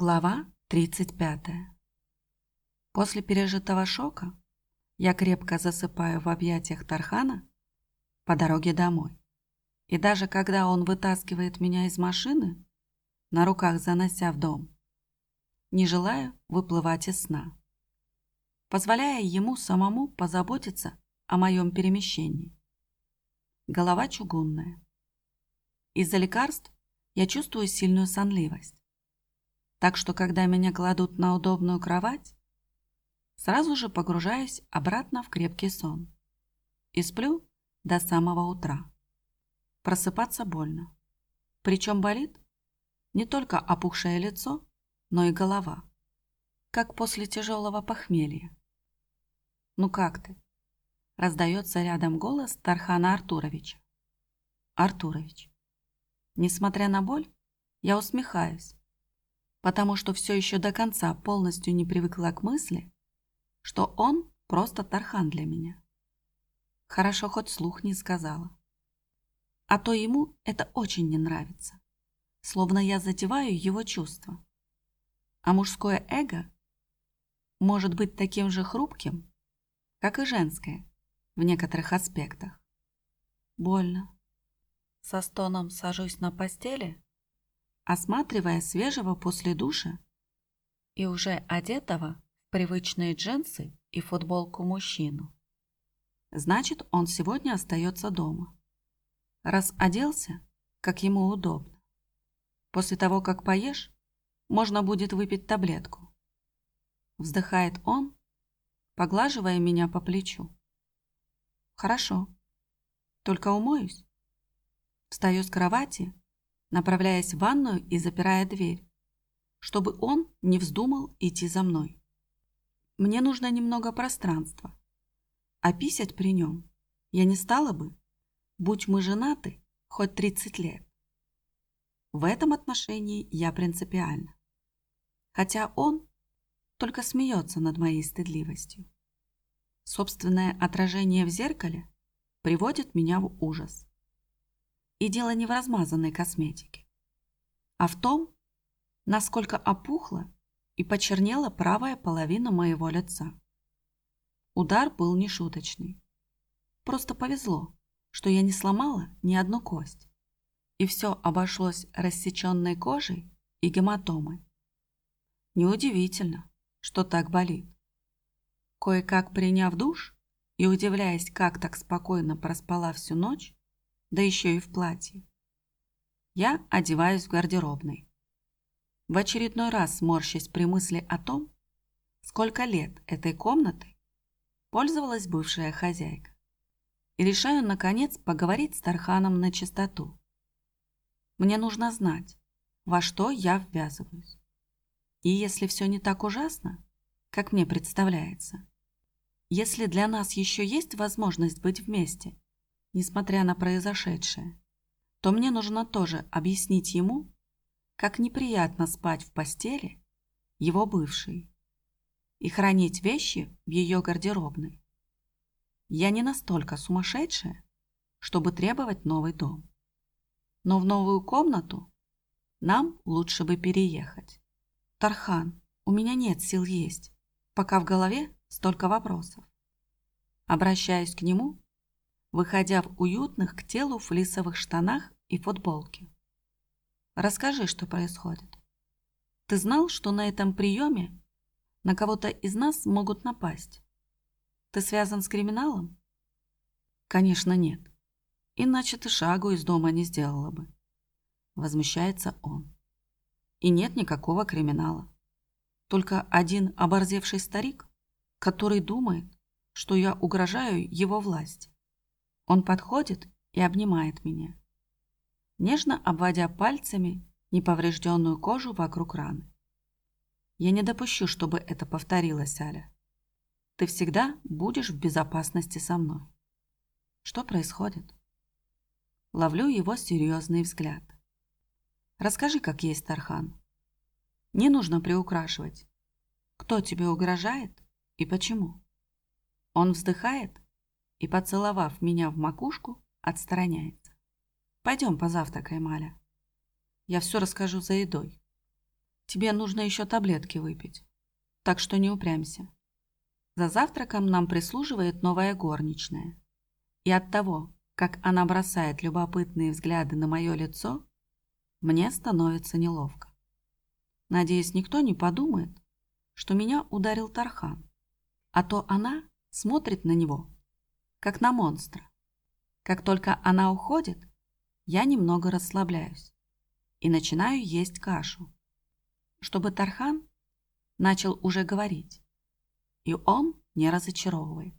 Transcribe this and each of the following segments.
Глава 35. После пережитого шока я крепко засыпаю в объятиях Тархана по дороге домой. И даже когда он вытаскивает меня из машины, на руках занося в дом, не желаю выплывать из сна, позволяя ему самому позаботиться о моем перемещении. Голова чугунная. Из-за лекарств я чувствую сильную сонливость так что когда меня кладут на удобную кровать, сразу же погружаюсь обратно в крепкий сон и сплю до самого утра. Просыпаться больно. Причем болит не только опухшее лицо, но и голова, как после тяжелого похмелья. «Ну как ты?» – раздается рядом голос Тархана Артуровича. «Артурович». Несмотря на боль, я усмехаюсь, потому что все еще до конца полностью не привыкла к мысли, что он просто Тархан для меня. Хорошо хоть слух не сказала. А то ему это очень не нравится, словно я затеваю его чувства. А мужское эго может быть таким же хрупким, как и женское в некоторых аспектах. Больно. Со стоном сажусь на постели осматривая свежего после душа и уже одетого в привычные джинсы и футболку мужчину. Значит, он сегодня остается дома. Раз оделся, как ему удобно. После того, как поешь, можно будет выпить таблетку. Вздыхает он, поглаживая меня по плечу. Хорошо, только умоюсь. Встаю с кровати направляясь в ванную и запирая дверь, чтобы он не вздумал идти за мной. Мне нужно немного пространства. А писать при нем я не стала бы, будь мы женаты хоть 30 лет. В этом отношении я принципиальна. Хотя он только смеется над моей стыдливостью. Собственное отражение в зеркале приводит меня в ужас. И дело не в размазанной косметике, а в том, насколько опухла и почернела правая половина моего лица. Удар был нешуточный. Просто повезло, что я не сломала ни одну кость, и все обошлось рассеченной кожей и гематомой. Неудивительно, что так болит. Кое-как приняв душ и удивляясь, как так спокойно проспала всю ночь, да еще и в платье. Я одеваюсь в гардеробной. В очередной раз сморщась при мысли о том, сколько лет этой комнатой пользовалась бывшая хозяйка. И решаю, наконец, поговорить с Тарханом на чистоту. Мне нужно знать, во что я ввязываюсь. И если все не так ужасно, как мне представляется, если для нас еще есть возможность быть вместе – несмотря на произошедшее, то мне нужно тоже объяснить ему, как неприятно спать в постели его бывшей и хранить вещи в ее гардеробной. Я не настолько сумасшедшая, чтобы требовать новый дом. Но в новую комнату нам лучше бы переехать. Тархан, у меня нет сил есть, пока в голове столько вопросов. Обращаюсь к нему выходя в уютных к телу флисовых штанах и футболке. Расскажи, что происходит. Ты знал, что на этом приеме на кого-то из нас могут напасть? Ты связан с криминалом? Конечно, нет. Иначе ты шагу из дома не сделала бы. Возмущается он. И нет никакого криминала. Только один оборзевший старик, который думает, что я угрожаю его власти. Он подходит и обнимает меня, нежно обводя пальцами неповрежденную кожу вокруг раны. Я не допущу, чтобы это повторилось, Аля. Ты всегда будешь в безопасности со мной. Что происходит? Ловлю его серьезный взгляд. Расскажи, как есть, Тархан. Не нужно приукрашивать. Кто тебе угрожает и почему? Он вздыхает и, поцеловав меня в макушку, отстраняется. «Пойдем позавтракаем, Аля. Я все расскажу за едой». тебе нужно еще таблетки выпить, так что не упрямься. За завтраком нам прислуживает новая горничная. И от того, как она бросает любопытные взгляды на мое лицо, мне становится неловко. Надеюсь, никто не подумает, что меня ударил Тархан, а то она смотрит на него, как на монстра. Как только она уходит, я немного расслабляюсь и начинаю есть кашу, чтобы Тархан начал уже говорить, и он не разочаровывает.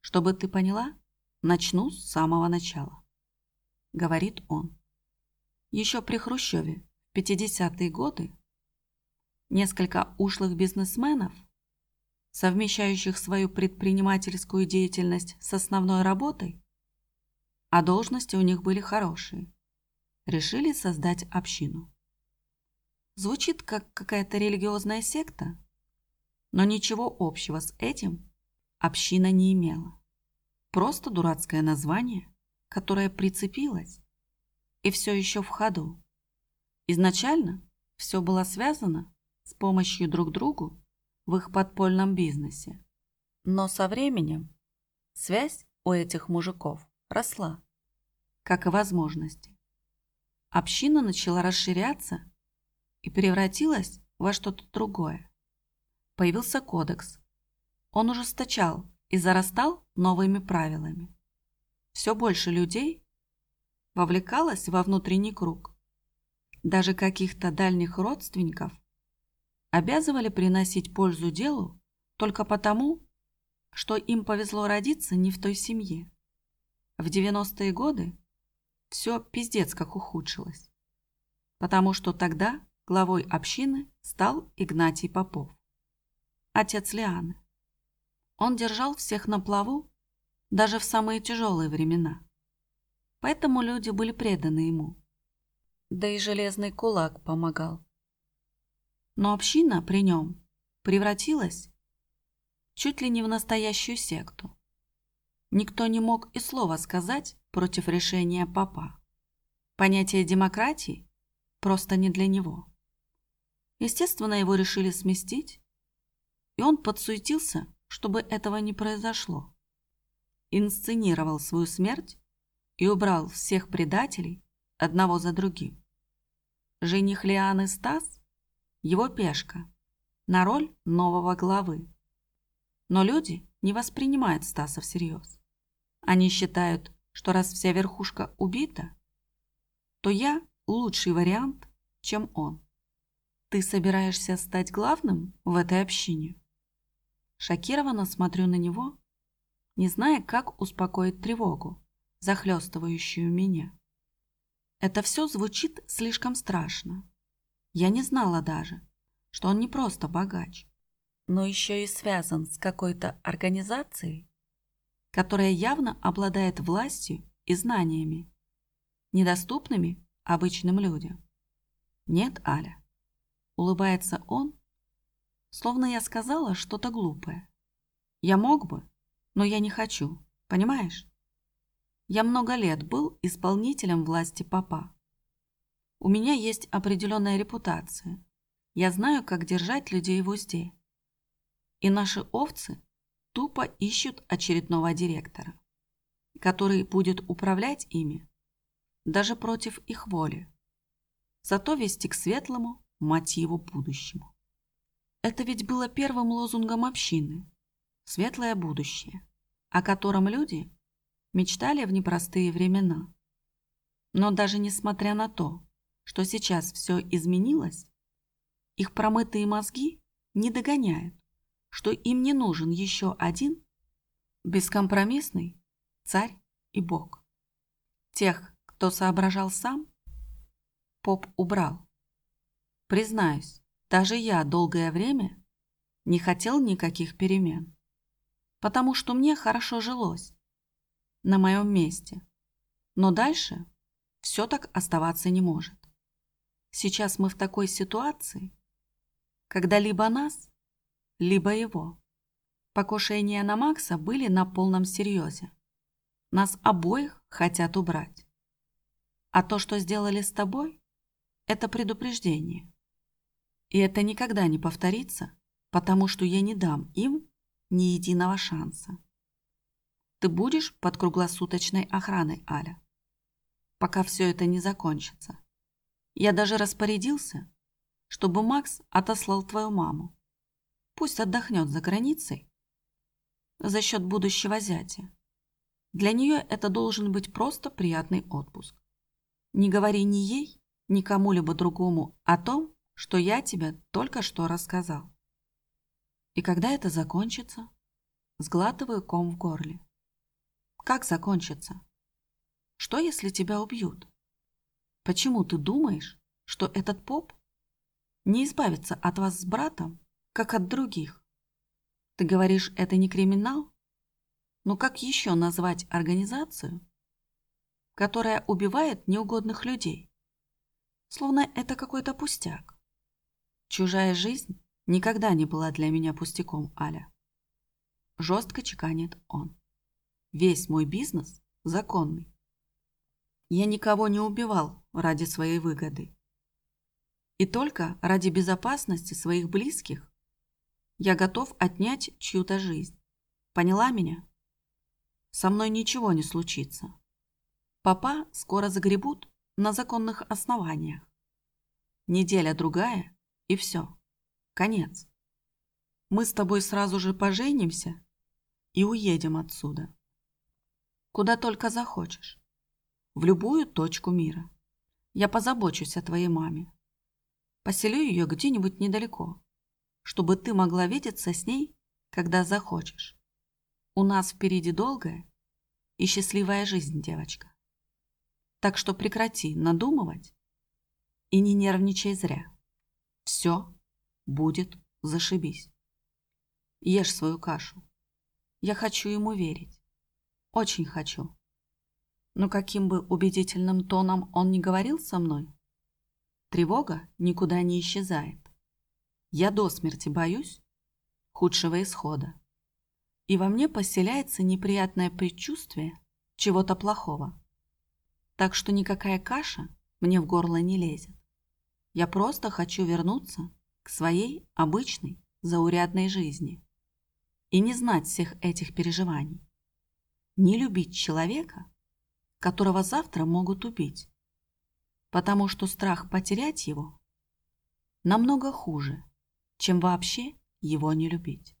Чтобы ты поняла, начну с самого начала, говорит он. Еще при Хрущеве в 50-е годы несколько ушлых бизнесменов, совмещающих свою предпринимательскую деятельность с основной работой, а должности у них были хорошие. Решили создать общину. Звучит как какая-то религиозная секта, но ничего общего с этим община не имела. Просто дурацкое название, которое прицепилось и все еще в ходу. Изначально все было связано с помощью друг другу в их подпольном бизнесе. Но со временем связь у этих мужиков росла, как и возможности. Община начала расширяться и превратилась во что-то другое. Появился кодекс. Он ужесточал и зарастал новыми правилами. Все больше людей вовлекалось во внутренний круг. Даже каких-то дальних родственников обязывали приносить пользу делу только потому, что им повезло родиться не в той семье. В 90-е годы все пиздец как ухудшилось, потому что тогда главой общины стал Игнатий Попов, отец Лианы. Он держал всех на плаву даже в самые тяжелые времена, поэтому люди были преданы ему. Да и железный кулак помогал. Но община при нем превратилась чуть ли не в настоящую секту. Никто не мог и слова сказать против решения папа. Понятие демократии просто не для него. Естественно, его решили сместить, и он подсуетился, чтобы этого не произошло. Инсценировал свою смерть и убрал всех предателей одного за другим. Жених Лианы Стас – его пешка на роль нового главы. Но люди не воспринимают Стаса всерьез. Они считают, что раз вся верхушка убита, то я лучший вариант, чем он. Ты собираешься стать главным в этой общине? Шокированно смотрю на него, не зная, как успокоить тревогу, захлестывающую меня. Это все звучит слишком страшно. Я не знала даже, что он не просто богач, но еще и связан с какой-то организацией, которая явно обладает властью и знаниями, недоступными обычным людям. Нет, Аля. Улыбается он, словно я сказала что-то глупое. Я мог бы, но я не хочу, понимаешь? Я много лет был исполнителем власти папа. У меня есть определенная репутация. Я знаю, как держать людей в узде. И наши овцы тупо ищут очередного директора, который будет управлять ими даже против их воли, зато вести к светлому, мотиву будущему. Это ведь было первым лозунгом общины – светлое будущее, о котором люди мечтали в непростые времена. Но даже несмотря на то, что сейчас все изменилось, их промытые мозги не догоняют что им не нужен еще один бескомпромиссный царь и бог. Тех, кто соображал сам, поп убрал. Признаюсь, даже я долгое время не хотел никаких перемен, потому что мне хорошо жилось на моем месте. Но дальше все так оставаться не может. Сейчас мы в такой ситуации, когда либо нас либо его. Покушения на Макса были на полном серьезе. Нас обоих хотят убрать. А то, что сделали с тобой, это предупреждение. И это никогда не повторится, потому что я не дам им ни единого шанса. Ты будешь под круглосуточной охраной, Аля, пока все это не закончится. Я даже распорядился, чтобы Макс отослал твою маму. Пусть отдохнет за границей за счет будущего зятя. Для нее это должен быть просто приятный отпуск. Не говори ни ей, ни кому-либо другому о том, что я тебе только что рассказал. И когда это закончится? Сглатываю ком в горле. Как закончится? Что, если тебя убьют? Почему ты думаешь, что этот поп не избавится от вас с братом, как от других? Ты говоришь, это не криминал? Но как еще назвать организацию, которая убивает неугодных людей? Словно это какой-то пустяк. Чужая жизнь никогда не была для меня пустяком, Аля. Жестко чеканит он. Весь мой бизнес законный. Я никого не убивал ради своей выгоды. И только ради безопасности своих близких я готов отнять чью-то жизнь. Поняла меня? Со мной ничего не случится. Папа скоро загребут на законных основаниях. Неделя-другая, и все. Конец. Мы с тобой сразу же поженимся и уедем отсюда. Куда только захочешь. В любую точку мира. Я позабочусь о твоей маме. Поселю ее где-нибудь недалеко, чтобы ты могла видеться с ней, когда захочешь. У нас впереди долгая и счастливая жизнь, девочка. Так что прекрати надумывать и не нервничай зря. Все будет зашибись. Ешь свою кашу. Я хочу ему верить. Очень хочу. Но каким бы убедительным тоном он ни говорил со мной, тревога никуда не исчезает. Я до смерти боюсь худшего исхода. И во мне поселяется неприятное предчувствие чего-то плохого так что никакая каша мне в горло не лезет. Я просто хочу вернуться к своей обычной заурядной жизни и не знать всех этих переживаний. Не любить человека, которого завтра могут убить, потому что страх потерять его намного хуже, чем вообще его не любить.